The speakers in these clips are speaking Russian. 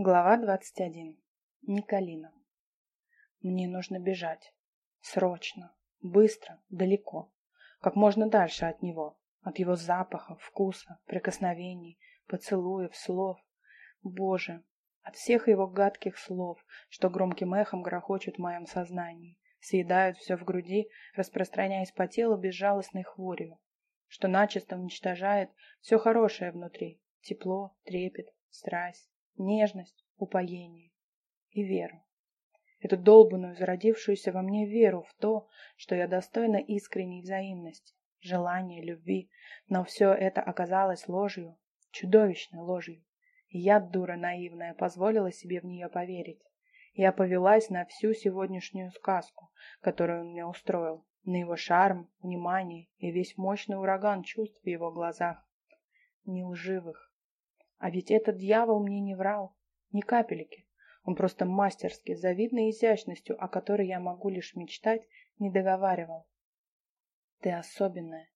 Глава 21. Николина. Мне нужно бежать. Срочно. Быстро. Далеко. Как можно дальше от него. От его запаха, вкуса, прикосновений, поцелуев, слов. Боже, от всех его гадких слов, что громким эхом грохочут в моем сознании, съедают все в груди, распространяясь по телу безжалостной хворью, что начисто уничтожает все хорошее внутри. Тепло, трепет, страсть нежность, упоение и веру. Эту долбанную, зародившуюся во мне веру в то, что я достойна искренней взаимности, желания, любви, но все это оказалось ложью, чудовищной ложью. И я, дура наивная, позволила себе в нее поверить. Я повелась на всю сегодняшнюю сказку, которую он мне устроил, на его шарм, внимание и весь мощный ураган чувств в его глазах. Нелживых, а ведь этот дьявол мне не врал, ни капельки. Он просто мастерски, завидной изящностью, о которой я могу лишь мечтать, не договаривал. Ты особенная.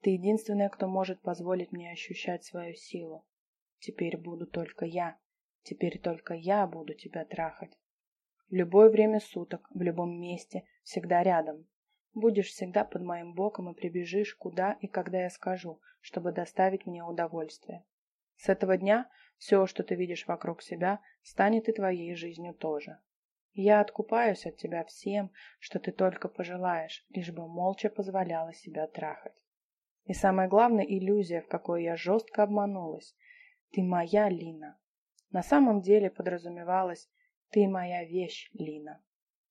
Ты единственная, кто может позволить мне ощущать свою силу. Теперь буду только я. Теперь только я буду тебя трахать. В любое время суток, в любом месте, всегда рядом. Будешь всегда под моим боком и прибежишь, куда и когда я скажу, чтобы доставить мне удовольствие. С этого дня все, что ты видишь вокруг себя, станет и твоей жизнью тоже. Я откупаюсь от тебя всем, что ты только пожелаешь, лишь бы молча позволяла себя трахать. И самое главное, иллюзия, в какой я жестко обманулась. Ты моя, Лина. На самом деле подразумевалось, ты моя вещь, Лина.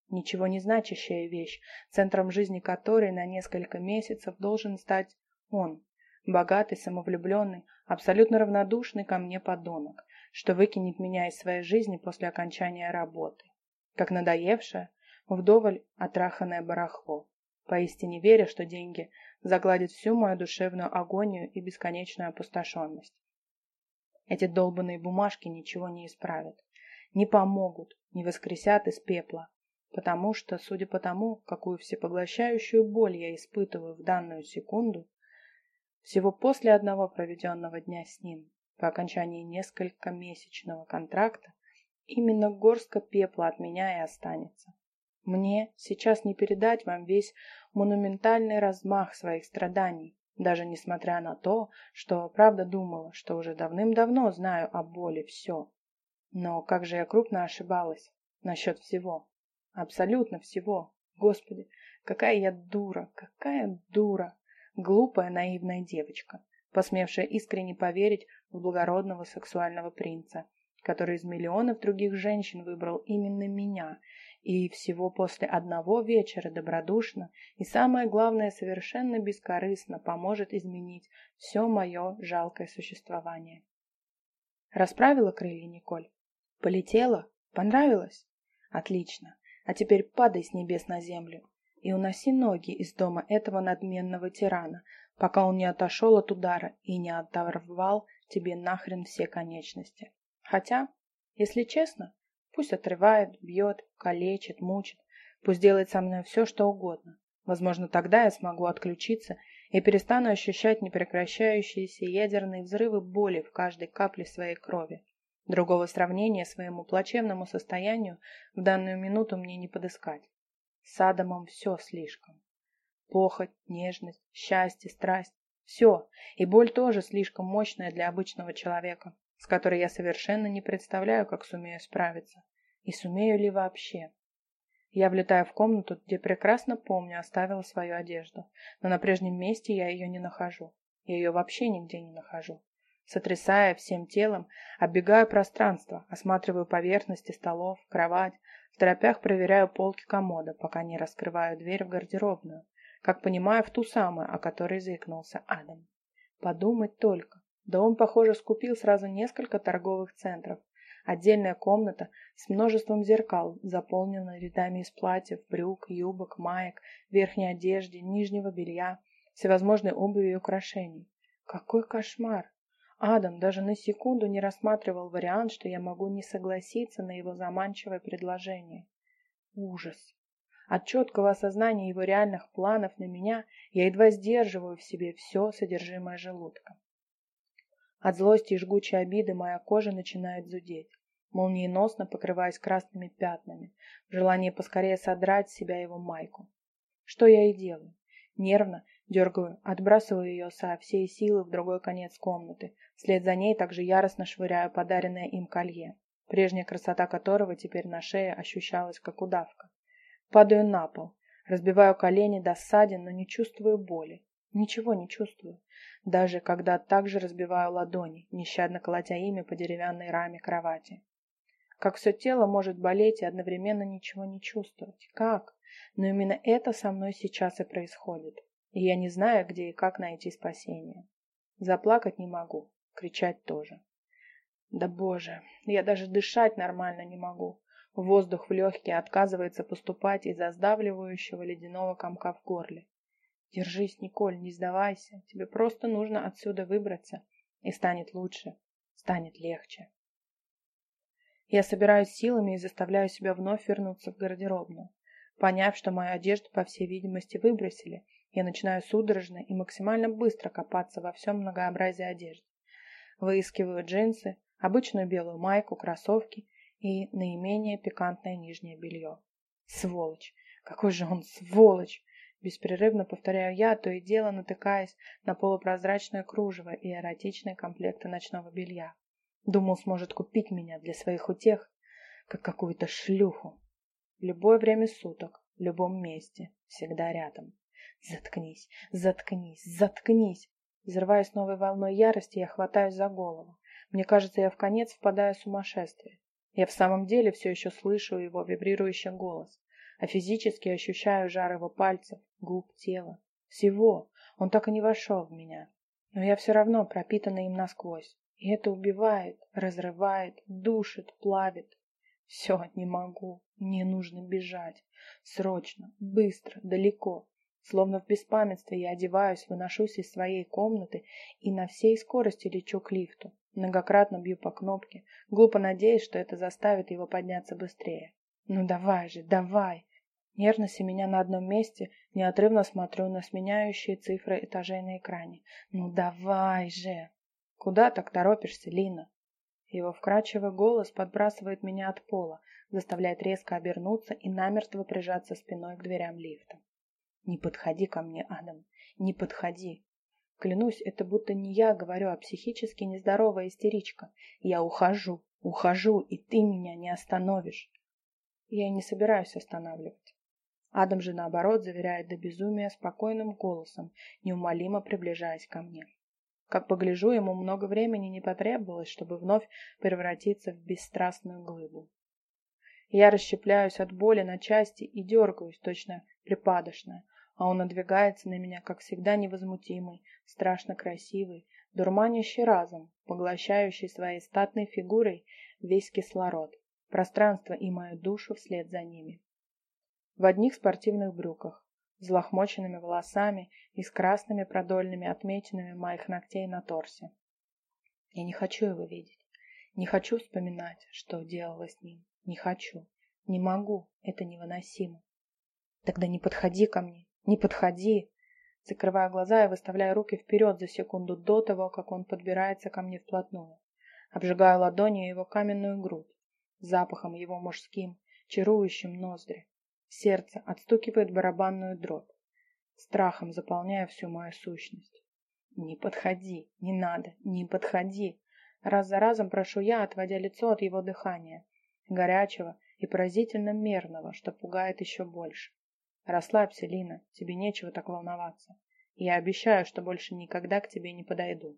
Ничего не значащая вещь, центром жизни которой на несколько месяцев должен стать он, богатый, самовлюбленный, абсолютно равнодушный ко мне подонок, что выкинет меня из своей жизни после окончания работы, как надоевшее, вдоволь отраханное барахло, поистине веря, что деньги загладят всю мою душевную агонию и бесконечную опустошенность. Эти долбанные бумажки ничего не исправят, не помогут, не воскресят из пепла, потому что, судя по тому, какую всепоглощающую боль я испытываю в данную секунду, всего после одного проведенного дня с ним, по окончании несколько месячного контракта, именно горстка пепла от меня и останется. Мне сейчас не передать вам весь монументальный размах своих страданий, даже несмотря на то, что правда думала, что уже давным-давно знаю о боли все. Но как же я крупно ошибалась насчет всего. Абсолютно всего. Господи, какая я дура, какая дура глупая наивная девочка, посмевшая искренне поверить в благородного сексуального принца, который из миллионов других женщин выбрал именно меня и всего после одного вечера добродушно и, самое главное, совершенно бескорыстно поможет изменить все мое жалкое существование. Расправила крылья Николь? Полетела? Понравилось? Отлично. А теперь падай с небес на землю и уноси ноги из дома этого надменного тирана, пока он не отошел от удара и не оторвал тебе нахрен все конечности. Хотя, если честно, пусть отрывает, бьет, калечит, мучит, пусть делает со мной все, что угодно. Возможно, тогда я смогу отключиться и перестану ощущать непрекращающиеся ядерные взрывы боли в каждой капле своей крови. Другого сравнения своему плачевному состоянию в данную минуту мне не подыскать. С Адамом все слишком. Похоть, нежность, счастье, страсть. Все. И боль тоже слишком мощная для обычного человека, с которой я совершенно не представляю, как сумею справиться. И сумею ли вообще. Я влетаю в комнату, где прекрасно помню, оставила свою одежду. Но на прежнем месте я ее не нахожу. Я ее вообще нигде не нахожу. Сотрясая всем телом, оббегаю пространство, осматриваю поверхности столов, кровать, в торопях проверяю полки комода, пока не раскрываю дверь в гардеробную, как понимаю, в ту самую, о которой заикнулся Адам. Подумать только. Да он, похоже, скупил сразу несколько торговых центров. Отдельная комната с множеством зеркал, заполненная рядами из платьев, брюк, юбок, маек, верхней одежды, нижнего белья, всевозможной обуви и украшений. Какой кошмар! Адам даже на секунду не рассматривал вариант, что я могу не согласиться на его заманчивое предложение. Ужас. От четкого осознания его реальных планов на меня я едва сдерживаю в себе все содержимое желудка. От злости и жгучей обиды моя кожа начинает зудеть. молниеносно покрываясь красными пятнами, в желании поскорее содрать с себя его майку. Что я и делаю. Нервно дергаю, отбрасываю ее со всей силы в другой конец комнаты, вслед за ней также яростно швыряю подаренное им колье, прежняя красота которого теперь на шее ощущалась как удавка. Падаю на пол, разбиваю колени до ссадин, но не чувствую боли. Ничего не чувствую даже когда также разбиваю ладони, нещадно колотя ими по деревянной раме кровати. Как все тело может болеть и одновременно ничего не чувствовать? Как? Но именно это со мной сейчас и происходит. И я не знаю, где и как найти спасение. Заплакать не могу, кричать тоже. Да боже, я даже дышать нормально не могу. Воздух в легкие отказывается поступать из-за сдавливающего ледяного комка в горле. Держись, Николь, не сдавайся. Тебе просто нужно отсюда выбраться, и станет лучше, станет легче. Я собираюсь силами и заставляю себя вновь вернуться в гардеробную. Поняв, что мою одежду, по всей видимости, выбросили, я начинаю судорожно и максимально быстро копаться во всем многообразии одежды. Выискиваю джинсы, обычную белую майку, кроссовки и наименее пикантное нижнее белье. Сволочь! Какой же он сволочь! Беспрерывно повторяю я, то и дело натыкаясь на полупрозрачное кружево и эротичные комплекты ночного белья. Думал, сможет купить меня для своих утех, как какую-то шлюху. В любое время суток, в любом месте, всегда рядом. Заткнись, заткнись, заткнись. Взрываясь новой волной ярости, я хватаюсь за голову. Мне кажется, я в конец впадаю в сумасшествие. Я в самом деле все еще слышу его вибрирующий голос а физически ощущаю жар его пальцев, губ, тела. Всего. Он так и не вошел в меня. Но я все равно пропитана им насквозь. И это убивает, разрывает, душит, плавит. Все, не могу. Мне нужно бежать. Срочно, быстро, далеко. Словно в беспамятстве я одеваюсь, выношусь из своей комнаты и на всей скорости лечу к лифту. Многократно бью по кнопке, глупо надеясь, что это заставит его подняться быстрее. Ну давай же, давай! Нервно семеня на одном месте, неотрывно смотрю на сменяющие цифры этажей на экране. «Ну давай же!» «Куда так торопишься, Лина?» Его вкрадчивый голос подбрасывает меня от пола, заставляет резко обернуться и намертво прижаться спиной к дверям лифта. «Не подходи ко мне, Адам, не подходи!» Клянусь, это будто не я говорю, а психически нездоровая истеричка. Я ухожу, ухожу, и ты меня не остановишь. Я и не собираюсь останавливать. Адам же, наоборот, заверяет до безумия спокойным голосом, неумолимо приближаясь ко мне. Как погляжу, ему много времени не потребовалось, чтобы вновь превратиться в бесстрастную глыбу. Я расщепляюсь от боли на части и дергаюсь, точно припадочная, а он надвигается на меня, как всегда невозмутимый, страшно красивый, дурманящий разум, поглощающий своей статной фигурой весь кислород, пространство и мою душу вслед за ними в одних спортивных брюках, с лохмоченными волосами и с красными продольными отметинами моих ногтей на торсе. Я не хочу его видеть, не хочу вспоминать, что делала с ним, не хочу, не могу, это невыносимо. Тогда не подходи ко мне, не подходи. Закрываю глаза и выставляю руки вперед за секунду до того, как он подбирается ко мне вплотную. Обжигаю ладонью его каменную грудь, запахом его мужским, чарующим ноздри. Сердце отстукивает барабанную дробь, страхом заполняя всю мою сущность. «Не подходи, не надо, не подходи!» Раз за разом прошу я, отводя лицо от его дыхания, горячего и поразительно мерного, что пугает еще больше. «Расслабься, Лина, тебе нечего так волноваться. Я обещаю, что больше никогда к тебе не подойду».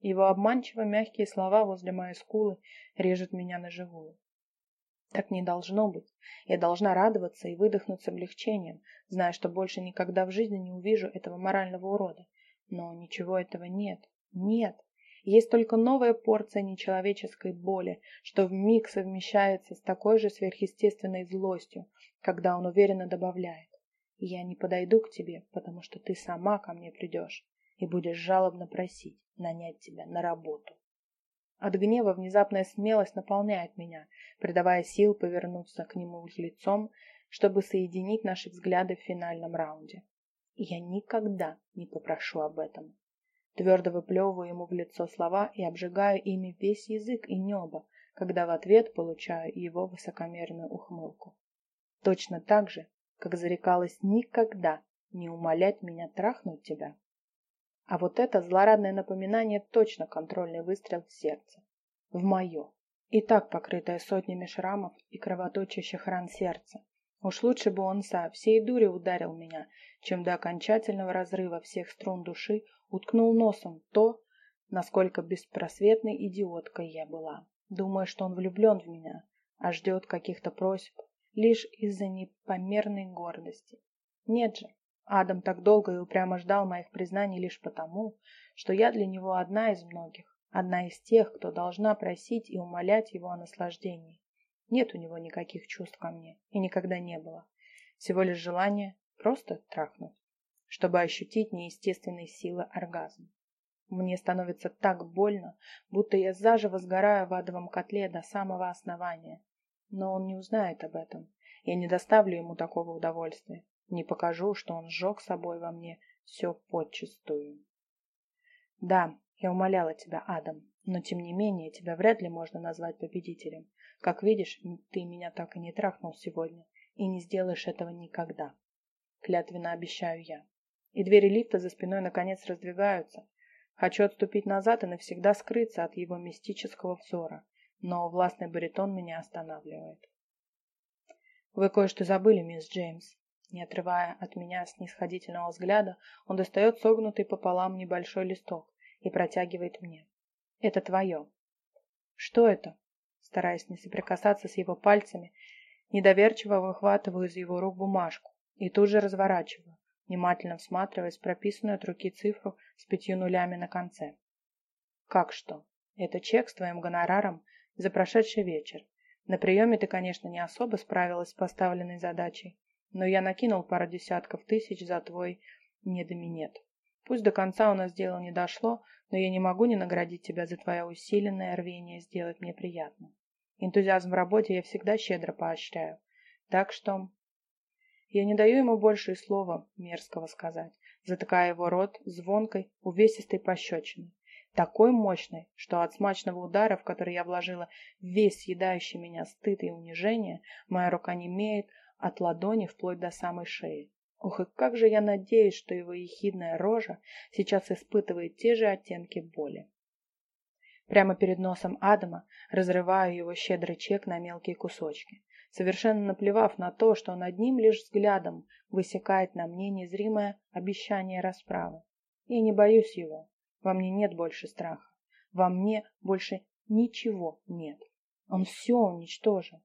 Его обманчиво мягкие слова возле моей скулы режут меня на живую. Так не должно быть. Я должна радоваться и выдохнуть с облегчением, зная, что больше никогда в жизни не увижу этого морального урода. Но ничего этого нет. Нет. Есть только новая порция нечеловеческой боли, что вмиг совмещается с такой же сверхъестественной злостью, когда он уверенно добавляет. «Я не подойду к тебе, потому что ты сама ко мне придешь и будешь жалобно просить нанять тебя на работу». От гнева внезапная смелость наполняет меня, придавая сил повернуться к нему лицом, чтобы соединить наши взгляды в финальном раунде. Я никогда не попрошу об этом. Твердо выплевываю ему в лицо слова и обжигаю ими весь язык и небо, когда в ответ получаю его высокомерную ухмылку. Точно так же, как зарекалась никогда не умолять меня трахнуть тебя. А вот это злорадное напоминание точно контрольный выстрел в сердце. В мое. И так покрытое сотнями шрамов и кровоточащих ран сердца. Уж лучше бы он со всей дури ударил меня, чем до окончательного разрыва всех струн души уткнул носом то, насколько беспросветной идиоткой я была, думая, что он влюблен в меня, а ждет каких-то просьб лишь из-за непомерной гордости. Нет же, Адам так долго и упрямо ждал моих признаний лишь потому, что я для него одна из многих, одна из тех, кто должна просить и умолять его о наслаждении. Нет у него никаких чувств ко мне, и никогда не было. Всего лишь желание просто трахнуть, чтобы ощутить неестественной силы оргазм. Мне становится так больно, будто я заживо сгораю в адовом котле до самого основания. Но он не узнает об этом. Я не доставлю ему такого удовольствия. Не покажу, что он сжег собой во мне все подчистую. Да, я умоляла тебя, Адам, но тем не менее тебя вряд ли можно назвать победителем. Как видишь, ты меня так и не трахнул сегодня, и не сделаешь этого никогда. Клятвенно обещаю я. И двери лифта за спиной наконец раздвигаются. Хочу отступить назад и навсегда скрыться от его мистического взора, но властный баритон меня останавливает. Вы кое-что забыли, мисс Джеймс. Не отрывая от меня снисходительного взгляда, он достает согнутый пополам небольшой листок и протягивает мне. «Это твое». «Что это?» Стараясь не соприкасаться с его пальцами, недоверчиво выхватываю из его рук бумажку и тут же разворачиваю, внимательно всматриваясь прописанную от руки цифру с пятью нулями на конце. «Как что? Это чек с твоим гонораром за прошедший вечер. На приеме ты, конечно, не особо справилась с поставленной задачей, но я накинул пару десятков тысяч за твой недоминет. Пусть до конца у нас дело не дошло, но я не могу не наградить тебя за твое усиленное рвение сделать мне приятно. Энтузиазм в работе я всегда щедро поощряю. Так что... Я не даю ему больше и слова мерзкого сказать, затыкая его рот звонкой, увесистой пощечиной. Такой мощной, что от смачного удара, в который я вложила весь съедающий меня стыд и унижение, моя рука не имеет, от ладони вплоть до самой шеи. Ох, и как же я надеюсь, что его ехидная рожа сейчас испытывает те же оттенки боли. Прямо перед носом Адама разрываю его щедрый чек на мелкие кусочки, совершенно наплевав на то, что он одним лишь взглядом высекает на мне незримое обещание расправы. Я не боюсь его. Во мне нет больше страха. Во мне больше ничего нет. Он все уничтожил.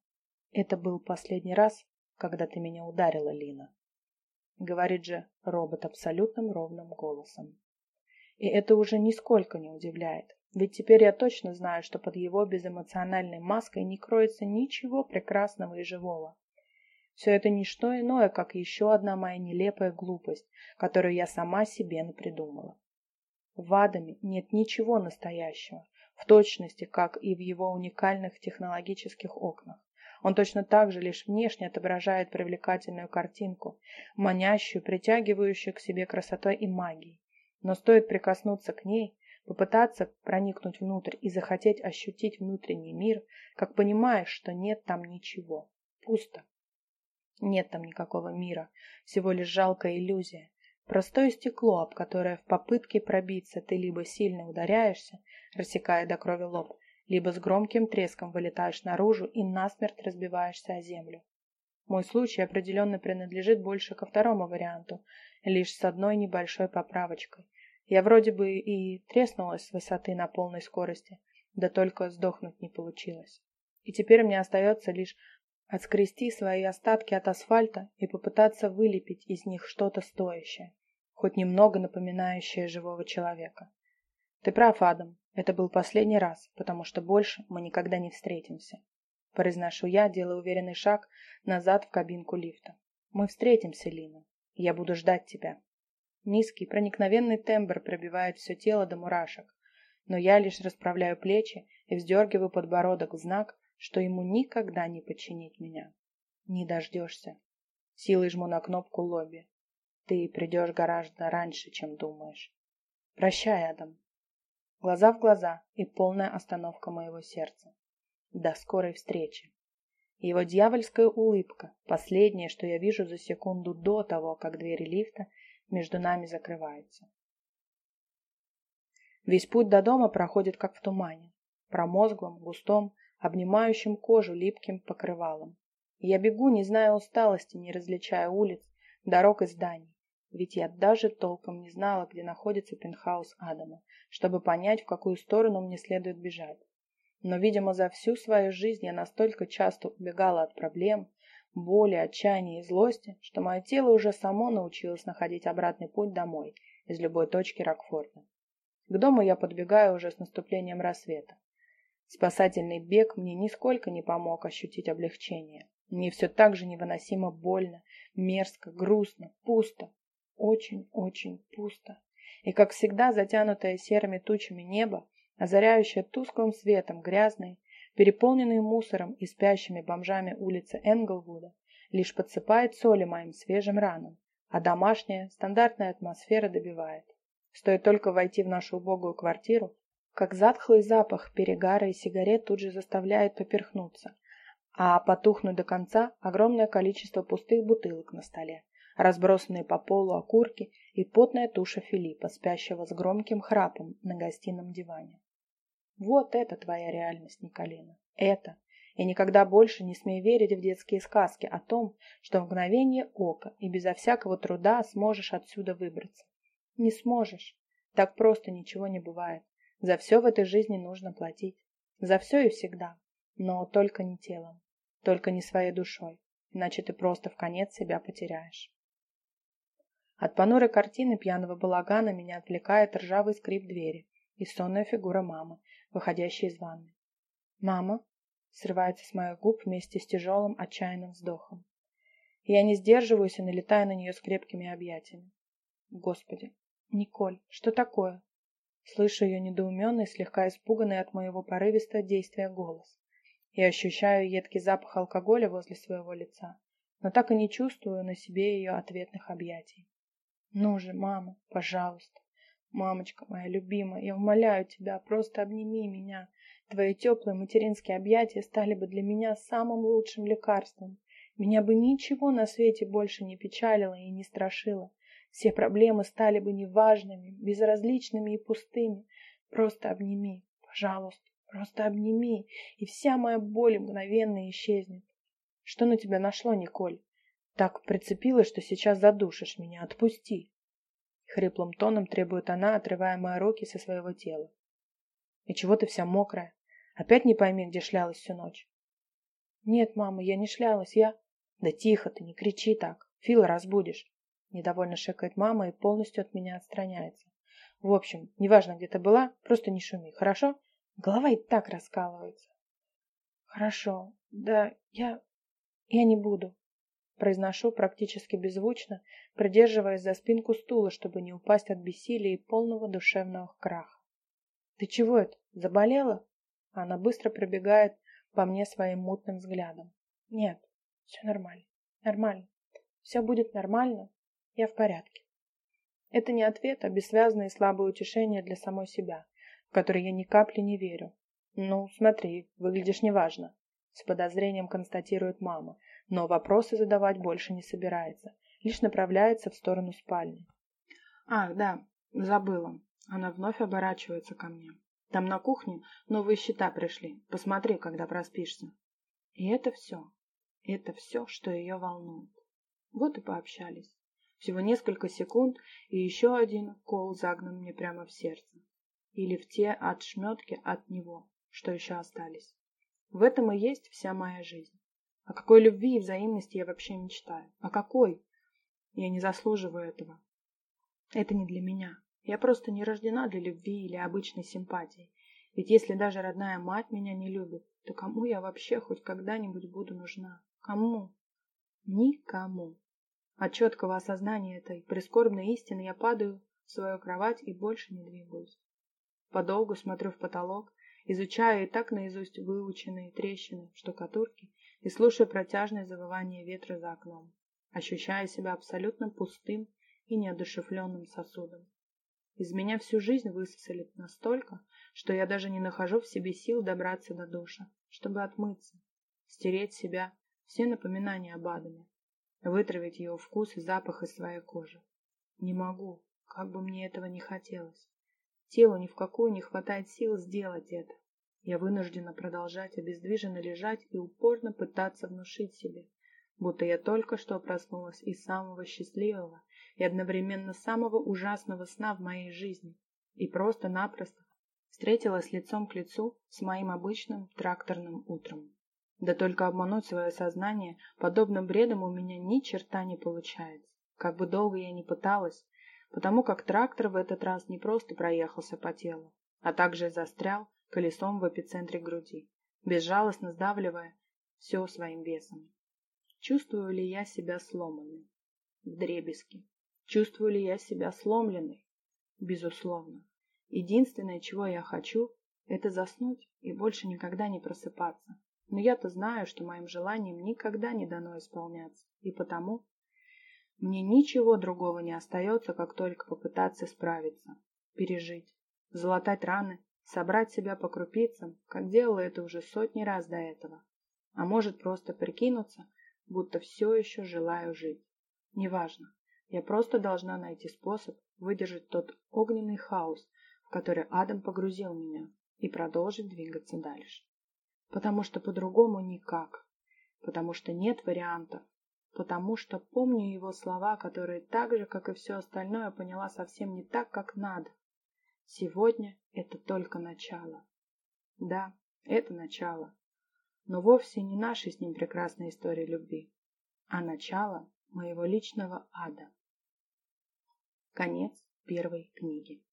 Это был последний раз, когда ты меня ударила, Лина. Говорит же робот абсолютным ровным голосом. И это уже нисколько не удивляет. Ведь теперь я точно знаю, что под его безэмоциональной маской не кроется ничего прекрасного и живого. Все это не что иное, как еще одна моя нелепая глупость, которую я сама себе напридумала. В Адаме нет ничего настоящего, в точности, как и в его уникальных технологических окнах. Он точно так же лишь внешне отображает привлекательную картинку, манящую, притягивающую к себе красотой и магией. Но стоит прикоснуться к ней, попытаться проникнуть внутрь и захотеть ощутить внутренний мир, как понимаешь, что нет там ничего. Пусто. Нет там никакого мира, всего лишь жалкая иллюзия. Простое стекло, об которое в попытке пробиться ты либо сильно ударяешься, рассекая до крови лоб, либо с громким треском вылетаешь наружу и насмерть разбиваешься о землю. Мой случай определенно принадлежит больше ко второму варианту, лишь с одной небольшой поправочкой. Я вроде бы и треснулась с высоты на полной скорости, да только сдохнуть не получилось. И теперь мне остается лишь отскрести свои остатки от асфальта и попытаться вылепить из них что-то стоящее, хоть немного напоминающее живого человека. Ты прав, Адам, это был последний раз, потому что больше мы никогда не встретимся. Произношу я, делая уверенный шаг назад в кабинку лифта. Мы встретимся, Лина. Я буду ждать тебя. Низкий, проникновенный тембр пробивает все тело до мурашек, но я лишь расправляю плечи и вздергиваю подбородок в знак, что ему никогда не подчинить меня. Не дождешься. Силой жму на кнопку лобби. Ты придешь гораздо раньше, чем думаешь. Прощай, Адам. Глаза в глаза и полная остановка моего сердца. До скорой встречи. Его дьявольская улыбка, последнее, что я вижу за секунду до того, как двери лифта между нами закрываются. Весь путь до дома проходит как в тумане, промозглом, густом, обнимающим кожу липким покрывалом. Я бегу, не зная усталости, не различая улиц, дорог и зданий. Ведь я даже толком не знала, где находится пентхаус Адама, чтобы понять, в какую сторону мне следует бежать. Но, видимо, за всю свою жизнь я настолько часто убегала от проблем, боли, отчаяния и злости, что мое тело уже само научилось находить обратный путь домой из любой точки Рокфорда. К дому я подбегаю уже с наступлением рассвета. Спасательный бег мне нисколько не помог ощутить облегчение. Мне все так же невыносимо больно, мерзко, грустно, пусто. Очень-очень пусто. И, как всегда, затянутое серыми тучами небо, озаряющее тусклым светом грязные, переполненные мусором и спящими бомжами улицы Энглвуда, лишь подсыпает соли моим свежим ранам, а домашняя, стандартная атмосфера добивает. Стоит только войти в нашу убогую квартиру, как затхлый запах перегара и сигарет тут же заставляет поперхнуться, а потухнуть до конца огромное количество пустых бутылок на столе, разбросанные по полу окурки и потная туша Филиппа, спящего с громким храпом на гостином диване. Вот это твоя реальность, Николина. Это. И никогда больше не смей верить в детские сказки о том, что в мгновение ока и безо всякого труда сможешь отсюда выбраться. Не сможешь. Так просто ничего не бывает. За все в этой жизни нужно платить. За все и всегда. Но только не телом. Только не своей душой. Иначе ты просто в конец себя потеряешь. От понурой картины пьяного балагана меня отвлекает ржавый скрип двери и сонная фигура мамы, выходящей из ванны. «Мама?» срывается с моих губ вместе с тяжелым отчаянным вздохом. Я не сдерживаюсь и налетаю на нее с крепкими объятиями. Господи, Николь, что такое? Слышу ее недоуменный, слегка испуганный от моего порывистого действия голос. И ощущаю едкий запах алкоголя возле своего лица, но так и не чувствую на себе ее ответных объятий. Ну же, мама, пожалуйста. Мамочка моя любимая, я умоляю тебя, просто обними меня. Твои теплые материнские объятия стали бы для меня самым лучшим лекарством. Меня бы ничего на свете больше не печалило и не страшило. Все проблемы стали бы неважными, безразличными и пустыми. Просто обними, пожалуйста, просто обними, и вся моя боль мгновенно исчезнет. Что на тебя нашло, Николь? Так прицепилась, что сейчас задушишь меня. Отпусти. Хриплым тоном требует она, отрывая мои руки со своего тела. И чего ты вся мокрая? Опять не пойми, где шлялась всю ночь. Нет, мама, я не шлялась, я... Да тихо ты, не кричи так. Фила разбудишь. Недовольно шекает мама и полностью от меня отстраняется. В общем, неважно, где ты была, просто не шуми, хорошо? Голова и так раскалывается. Хорошо, да, я... я не буду. Произношу практически беззвучно, придерживаясь за спинку стула, чтобы не упасть от бессилия и полного душевного краха. «Ты чего это? Заболела?» Она быстро пробегает по мне своим мутным взглядом. «Нет, все нормально, нормально. Все будет нормально, я в порядке. Это не ответ, а бессвязное и слабое утешение для самой себя, в которое я ни капли не верю. Ну, смотри, выглядишь неважно. С подозрением констатирует мама, но вопросы задавать больше не собирается, лишь направляется в сторону спальни. Ах, да, забыла. Она вновь оборачивается ко мне. Там на кухне новые счета пришли. Посмотри, когда проспишься. И это все. Это все, что ее волнует. Вот и пообщались. Всего несколько секунд, и еще один кол загнан мне прямо в сердце. Или в те отшметки от него, что еще остались. В этом и есть вся моя жизнь. О какой любви и взаимности я вообще мечтаю? О какой? Я не заслуживаю этого. Это не для меня. Я просто не рождена для любви или обычной симпатии. Ведь если даже родная мать меня не любит, то кому я вообще хоть когда-нибудь буду нужна? Кому? Никому. От четкого осознания этой прискорбной истины я падаю в свою кровать и больше не двигаюсь. Подолгу смотрю в потолок, изучаю и так наизусть выученные трещины в штукатурке и слушаю протяжное завывание ветра за окном, ощущая себя абсолютно пустым и неодушевленным сосудом. Из меня всю жизнь высосали настолько, что я даже не нахожу в себе сил добраться до душа, чтобы отмыться, стереть себя все напоминания об Адаме, вытравить его вкус и запах из своей кожи. Не могу, как бы мне этого не хотелось. Телу ни в какую не хватает сил сделать это. Я вынуждена продолжать обездвиженно лежать и упорно пытаться внушить себе, будто я только что проснулась из самого счастливого и одновременно самого ужасного сна в моей жизни и просто-напросто встретилась лицом к лицу с моим обычным тракторным утром. Да только обмануть свое сознание подобным бредом у меня ни черта не получается. Как бы долго я ни пыталась, потому как трактор в этот раз не просто проехался по телу, а также застрял колесом в эпицентре груди, безжалостно сдавливая все своим весом. Чувствую ли я себя сломанной? Вдребезги. Чувствую ли я себя сломленной? Безусловно. Единственное, чего я хочу, это заснуть и больше никогда не просыпаться. Но я-то знаю, что моим желаниям никогда не дано исполняться, и потому мне ничего другого не остается, как только попытаться справиться, пережить, залатать раны, собрать себя по крупицам, как делала это уже сотни раз до этого. А может просто прикинуться, будто все еще желаю жить. Неважно, я просто должна найти способ выдержать тот огненный хаос, в который Адам погрузил меня, и продолжить двигаться дальше потому что по-другому никак, потому что нет вариантов, потому что помню его слова, которые так же, как и все остальное, поняла совсем не так, как надо. Сегодня это только начало. Да, это начало, но вовсе не нашей с ним прекрасной истории любви, а начало моего личного ада. Конец первой книги.